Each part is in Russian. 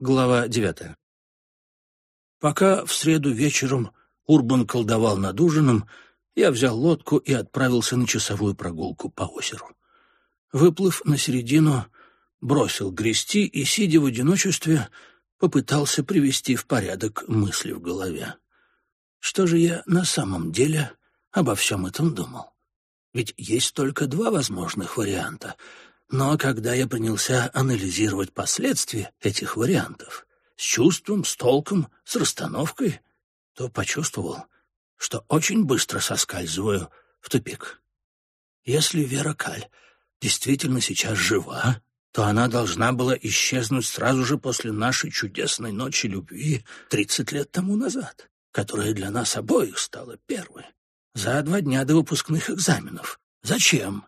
Глава девятая. Пока в среду вечером Урбан колдовал над ужином, я взял лодку и отправился на часовую прогулку по озеру. Выплыв на середину, бросил грести и, сидя в одиночестве, попытался привести в порядок мысли в голове. Что же я на самом деле обо всем этом думал? Ведь есть только два возможных варианта — но когда я принялся анализировать последствия этих вариантов с чувством, с толком, с расстановкой, то почувствовал, что очень быстро соскальзываю в тупик. Если Вера Каль действительно сейчас жива, то она должна была исчезнуть сразу же после нашей чудесной ночи любви тридцать лет тому назад, которая для нас обоих стала первой, за два дня до выпускных экзаменов. Зачем?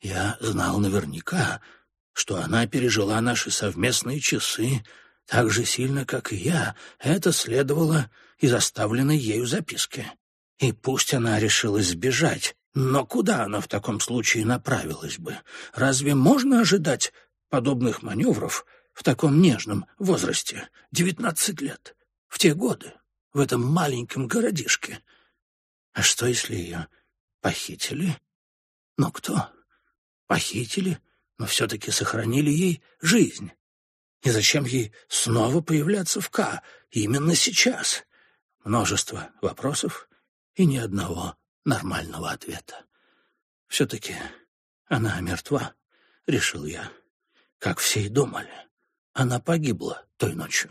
Я знал наверняка, что она пережила наши совместные часы так же сильно, как и я. Это следовало из оставленной ею записки. И пусть она решилась сбежать, но куда она в таком случае направилась бы? Разве можно ожидать подобных маневров в таком нежном возрасте, девятнадцать лет, в те годы, в этом маленьком городишке? А что, если ее похитили? Но кто? Похитили, но все-таки сохранили ей жизнь. И зачем ей снова появляться в К именно сейчас? Множество вопросов и ни одного нормального ответа. Все-таки она мертва, — решил я, как все и думали. Она погибла той ночью.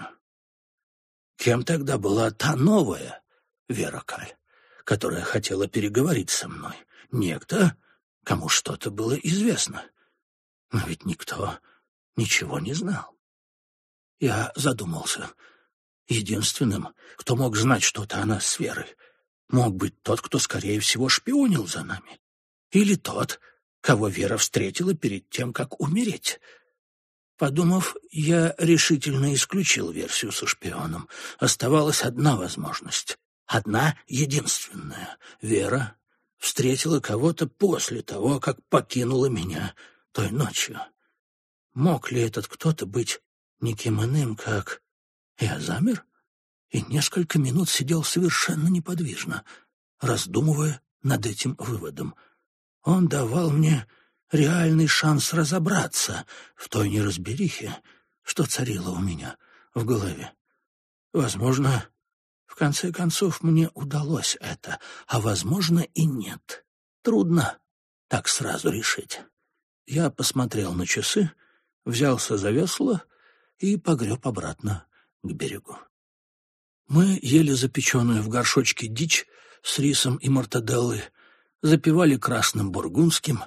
Кем тогда была та новая Вера Каль, которая хотела переговорить со мной? Некто, кому что-то было известно. Но ведь никто ничего не знал. Я задумался. Единственным, кто мог знать что-то о нас с Верой, мог быть тот, кто, скорее всего, шпионил за нами. Или тот, кого Вера встретила перед тем, как умереть. Подумав, я решительно исключил версию со шпионом. Оставалась одна возможность. Одна единственная. Вера встретила кого-то после того, как покинула меня той ночью. Мог ли этот кто-то быть никем иным, как... Я замер и несколько минут сидел совершенно неподвижно, раздумывая над этим выводом. Он давал мне реальный шанс разобраться в той неразберихе, что царило у меня в голове. Возможно, в конце концов, мне удалось это, а, возможно, и нет. Трудно так сразу решить. Я посмотрел на часы, взялся за весло и погреб обратно к берегу. Мы ели запеченную в горшочке дичь с рисом и мартаделлой, запивали красным бургундским,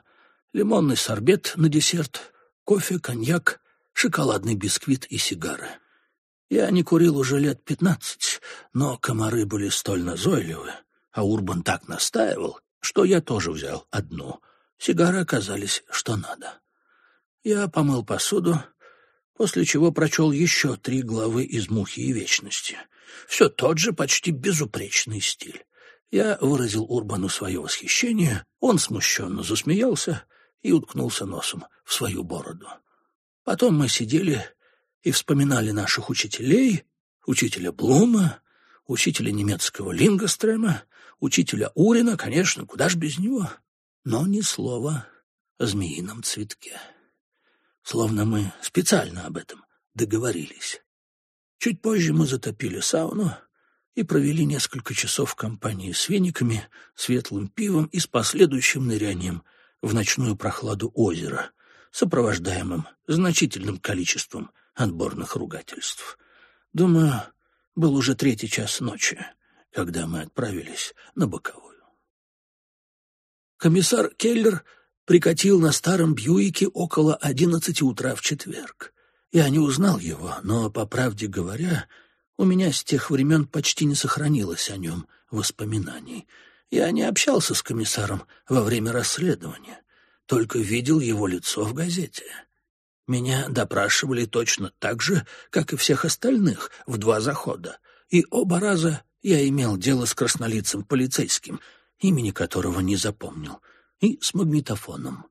лимонный сорбет на десерт, кофе, коньяк, шоколадный бисквит и сигары. Я не курил уже лет пятнадцать, но комары были столь назойливы, а Урбан так настаивал, что я тоже взял одну. Сигары оказались что надо. Я помыл посуду, после чего прочел еще три главы из «Мухи и вечности». Все тот же почти безупречный стиль. Я выразил Урбану свое восхищение, он смущенно засмеялся и уткнулся носом в свою бороду. Потом мы сидели и вспоминали наших учителей, учителя Блума, учителя немецкого Лингострема, учителя Урина, конечно, куда ж без него, но ни слова о змеином цветке. Словно мы специально об этом договорились. Чуть позже мы затопили сауну и провели несколько часов в компании с вениками, светлым пивом и с последующим нырянием в ночную прохладу озера, сопровождаемым значительным количеством отборных ругательств. Думаю, был уже третий час ночи, когда мы отправились на боковую. Комиссар Келлер прикатил на старом Бьюике около одиннадцати утра в четверг. Я не узнал его, но, по правде говоря, у меня с тех времен почти не сохранилось о нем воспоминаний. Я не общался с комиссаром во время расследования, только видел его лицо в газете. Меня допрашивали точно так же, как и всех остальных, в два захода. И оба раза я имел дело с краснолицым полицейским, имени которого не запомнил, и с магнитофоном.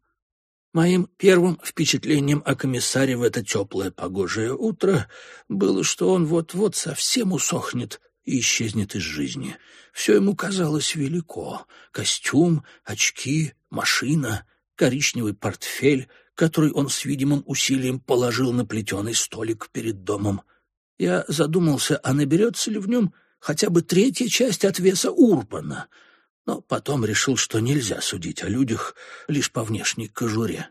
Моим первым впечатлением о комиссаре в это теплое погожее утро было, что он вот-вот совсем усохнет и исчезнет из жизни. Все ему казалось велико — костюм, очки, машина, коричневый портфель, который он с видимым усилием положил на плетеный столик перед домом. Я задумался, а наберется ли в нем хотя бы третья часть от веса Урбана — но потом решил, что нельзя судить о людях лишь по внешней кожуре.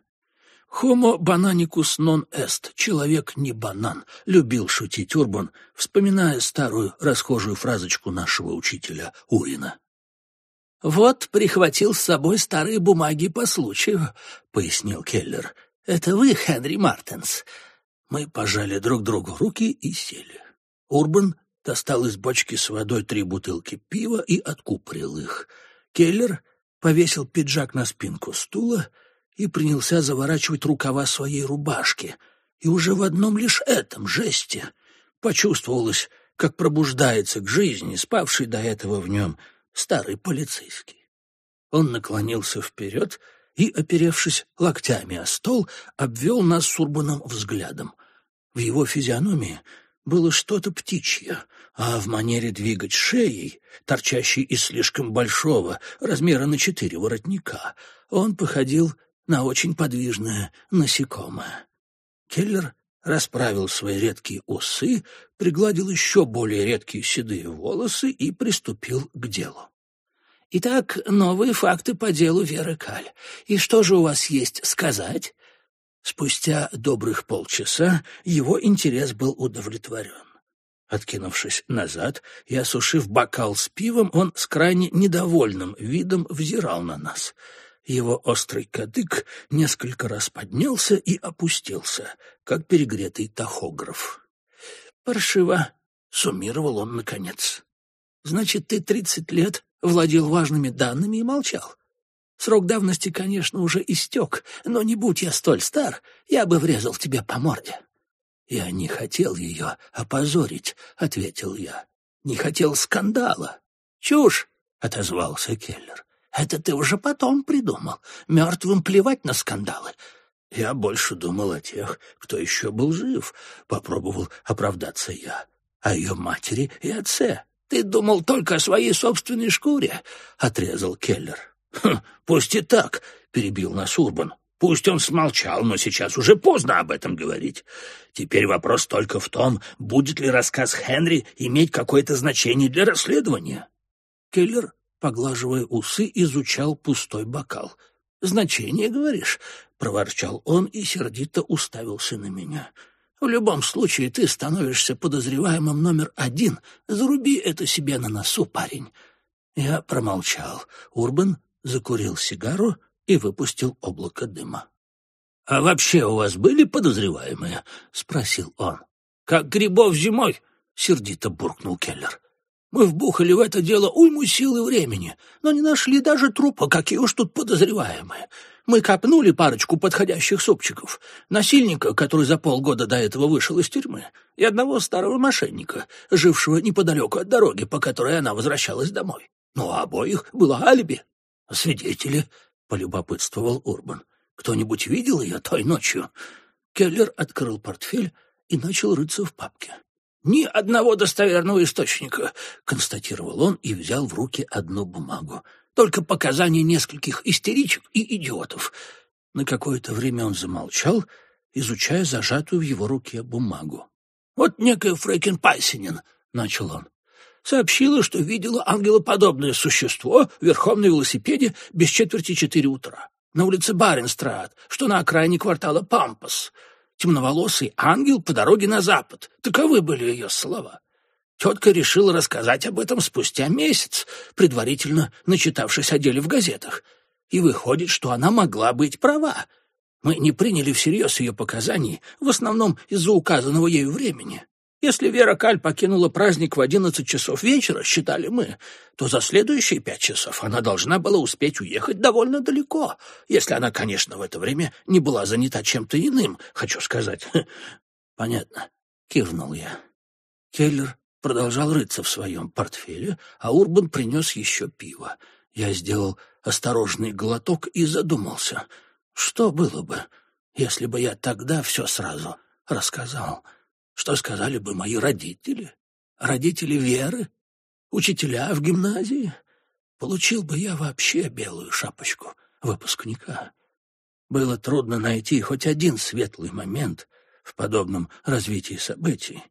«Homo bananicus non est» — «человек не банан», — любил шутить Урбан, вспоминая старую расхожую фразочку нашего учителя Урина. «Вот прихватил с собой старые бумаги по случаю», — пояснил Келлер. «Это вы, Хенри Мартенс». Мы пожали друг другу руки и сели. Урбан достал из бочки с водой три бутылки пива и откупорил их. Келлер повесил пиджак на спинку стула и принялся заворачивать рукава своей рубашки. И уже в одном лишь этом жесте почувствовалось, как пробуждается к жизни спавший до этого в нем старый полицейский. Он наклонился вперед и, оперевшись локтями о стол, обвел нас с взглядом. В его физиономии было что-то птичье, а в манере двигать шеей, торчащей из слишком большого, размера на четыре воротника, он походил на очень подвижное насекомое. Келлер расправил свои редкие усы, пригладил еще более редкие седые волосы и приступил к делу. «Итак, новые факты по делу Веры Каль. И что же у вас есть сказать?» Спустя добрых полчаса его интерес был удовлетворен. Откинувшись назад и осушив бокал с пивом, он с крайне недовольным видом взирал на нас. Его острый кадык несколько раз поднялся и опустился, как перегретый тахограф. «Паршиво», — суммировал он наконец. «Значит, ты тридцать лет владел важными данными и молчал. Срок давности, конечно, уже истек, но не будь я столь стар, я бы врезал тебе по морде». «Я не хотел ее опозорить», — ответил я. «Не хотел скандала». «Чушь!» — отозвался Келлер. «Это ты уже потом придумал. Мертвым плевать на скандалы». «Я больше думал о тех, кто еще был жив», — попробовал оправдаться я. «О ее матери и отце». «Ты думал только о своей собственной шкуре», — отрезал Келлер. «Хм, «Пусть и так», — перебил нас Урбан. Пусть он смолчал, но сейчас уже поздно об этом говорить. Теперь вопрос только в том, будет ли рассказ Хенри иметь какое-то значение для расследования. Келлер, поглаживая усы, изучал пустой бокал. «Значение, говоришь?» — проворчал он и сердито уставился на меня. «В любом случае ты становишься подозреваемым номер один. Заруби это себе на носу, парень». Я промолчал. Урбан закурил сигару и выпустил облако дыма. — А вообще у вас были подозреваемые? — спросил он. — Как грибов зимой, — сердито буркнул Келлер. — Мы вбухали в это дело уйму сил и времени, но не нашли даже трупа, какие уж тут подозреваемые. Мы копнули парочку подходящих супчиков, насильника, который за полгода до этого вышел из тюрьмы, и одного старого мошенника, жившего неподалеку от дороги, по которой она возвращалась домой. Но у обоих было алиби. Свидетели полюбопытствовал Урбан. «Кто-нибудь видел ее той ночью?» Келлер открыл портфель и начал рыться в папке. «Ни одного достоверного источника», — констатировал он и взял в руки одну бумагу. «Только показания нескольких истеричек и идиотов». На какое-то время он замолчал, изучая зажатую в его руке бумагу. «Вот некая Фрейкин Пайсинин», — начал он сообщила, что видела ангелоподобное существо верхом на велосипеде без четверти четыре утра на улице Баренстрат, что на окраине квартала Пампас. Темноволосый ангел по дороге на запад. Таковы были ее слова. Тетка решила рассказать об этом спустя месяц, предварительно начитавшись о деле в газетах. И выходит, что она могла быть права. Мы не приняли всерьез ее показаний, в основном из-за указанного ею времени. Если Вера Каль покинула праздник в одиннадцать часов вечера, считали мы, то за следующие пять часов она должна была успеть уехать довольно далеко, если она, конечно, в это время не была занята чем-то иным, хочу сказать. Понятно, кивнул я. Келлер продолжал рыться в своем портфеле, а Урбан принес еще пиво. Я сделал осторожный глоток и задумался. Что было бы, если бы я тогда все сразу рассказал? Что сказали бы мои родители? Родители Веры? Учителя в гимназии? Получил бы я вообще белую шапочку выпускника. Было трудно найти хоть один светлый момент в подобном развитии событий.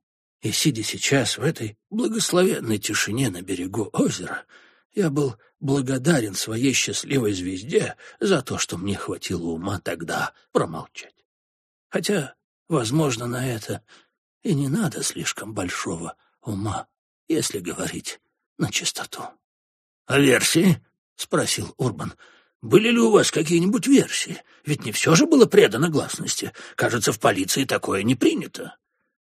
И, сидя сейчас в этой благословенной тишине на берегу озера, я был благодарен своей счастливой звезде за то, что мне хватило ума тогда промолчать. Хотя, возможно, на это и не надо слишком большого ума, если говорить на чистоту. — А версии? — спросил Урбан. — Были ли у вас какие-нибудь версии? Ведь не все же было предано гласности. Кажется, в полиции такое не принято.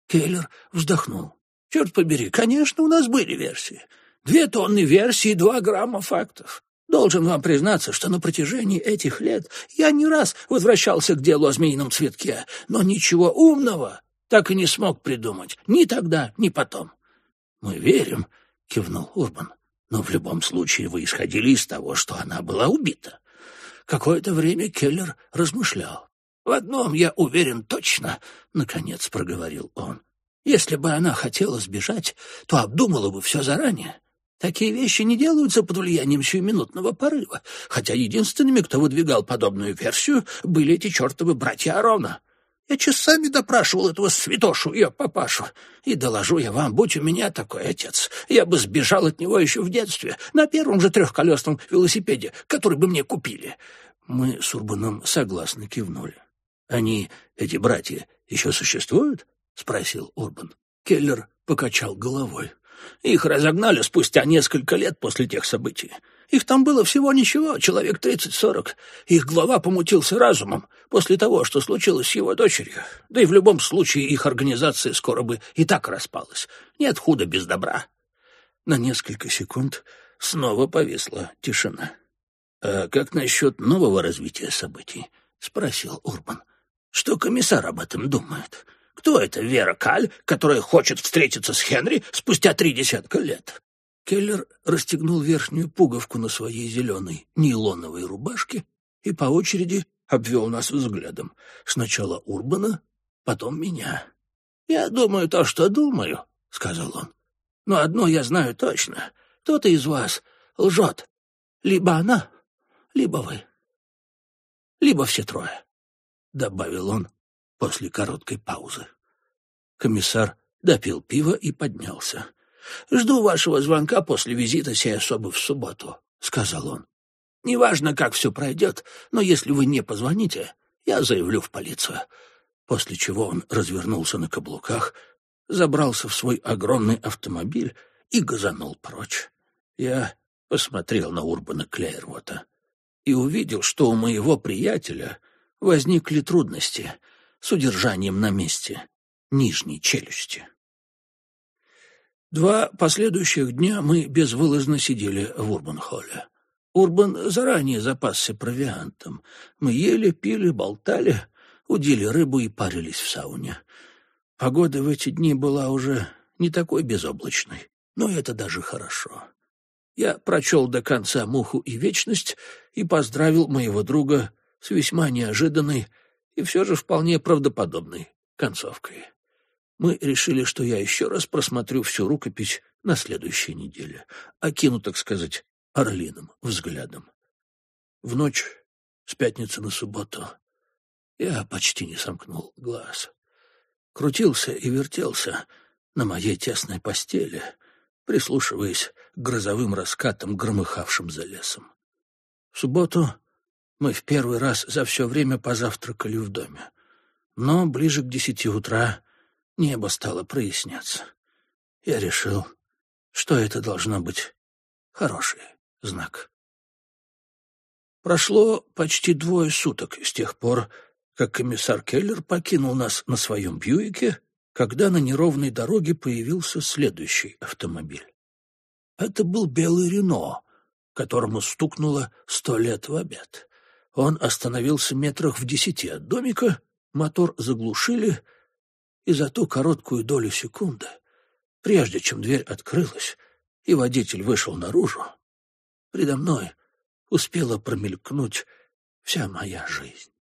Келлер вздохнул. — Черт побери, конечно, у нас были версии. Две тонны версий и два грамма фактов. Должен вам признаться, что на протяжении этих лет я не раз возвращался к делу о змеином цветке, но ничего умного так и не смог придумать ни тогда, ни потом. — Мы верим, — кивнул Урбан, — но в любом случае вы исходили из того, что она была убита. Какое-то время Келлер размышлял. «В одном я уверен точно», — наконец проговорил он. «Если бы она хотела сбежать, то обдумала бы все заранее. Такие вещи не делаются под влиянием сиюминутного порыва, хотя единственными, кто выдвигал подобную версию, были эти чертовы братья Арона. Я часами допрашивал этого святошу, ее папашу, и доложу я вам, будь у меня такой отец, я бы сбежал от него еще в детстве, на первом же трехколесном велосипеде, который бы мне купили». Мы с Урбаном согласно кивнули. «Они, эти братья, еще существуют?» — спросил Урбан. Келлер покачал головой. Их разогнали спустя несколько лет после тех событий. Их там было всего ничего, человек тридцать-сорок. Их глава помутился разумом после того, что случилось с его дочерью. Да и в любом случае их организация скоро бы и так распалась. Нет худа без добра. На несколько секунд снова повисла тишина. «А как насчет нового развития событий?» — спросил Урбан. «Что комиссар об этом думает?» Кто эта Вера Каль, которая хочет встретиться с Хенри спустя три десятка лет? Келлер расстегнул верхнюю пуговку на своей зеленой нейлоновой рубашке и по очереди обвел нас взглядом. Сначала Урбана, потом меня. «Я думаю то, что думаю», — сказал он. «Но одно я знаю точно. Кто-то из вас лжет. Либо она, либо вы. Либо все трое», — добавил он после короткой паузы. Комиссар допил пиво и поднялся. «Жду вашего звонка после визита сей особы в субботу», — сказал он. «Неважно, как все пройдет, но если вы не позвоните, я заявлю в полицию». После чего он развернулся на каблуках, забрался в свой огромный автомобиль и газанул прочь. Я посмотрел на Урбана Клейервота и увидел, что у моего приятеля возникли трудности — с удержанием на месте нижней челюсти. Два последующих дня мы безвылазно сидели в Урбан-холле. Урбан заранее запасся провиантом. Мы ели, пили, болтали, удили рыбу и парились в сауне. Погода в эти дни была уже не такой безоблачной, но это даже хорошо. Я прочел до конца «Муху и вечность» и поздравил моего друга с весьма неожиданной и все же вполне правдоподобной концовкой. Мы решили, что я еще раз просмотрю всю рукопись на следующей неделе, окину, так сказать, орлиным взглядом. В ночь с пятницы на субботу я почти не сомкнул глаз. Крутился и вертелся на моей тесной постели, прислушиваясь к грозовым раскатам, громыхавшим за лесом. В субботу мы в первый раз за все время позавтракали в доме. Но ближе к десяти утра небо стало проясняться. Я решил, что это должно быть хороший знак. Прошло почти двое суток с тех пор, как комиссар Келлер покинул нас на своем Бьюике, когда на неровной дороге появился следующий автомобиль. Это был белый Рено, которому стукнуло сто лет в обед. Он остановился метрах в десяти от домика, мотор заглушили, и за ту короткую долю секунды, прежде чем дверь открылась и водитель вышел наружу, предо мной успела промелькнуть вся моя жизнь.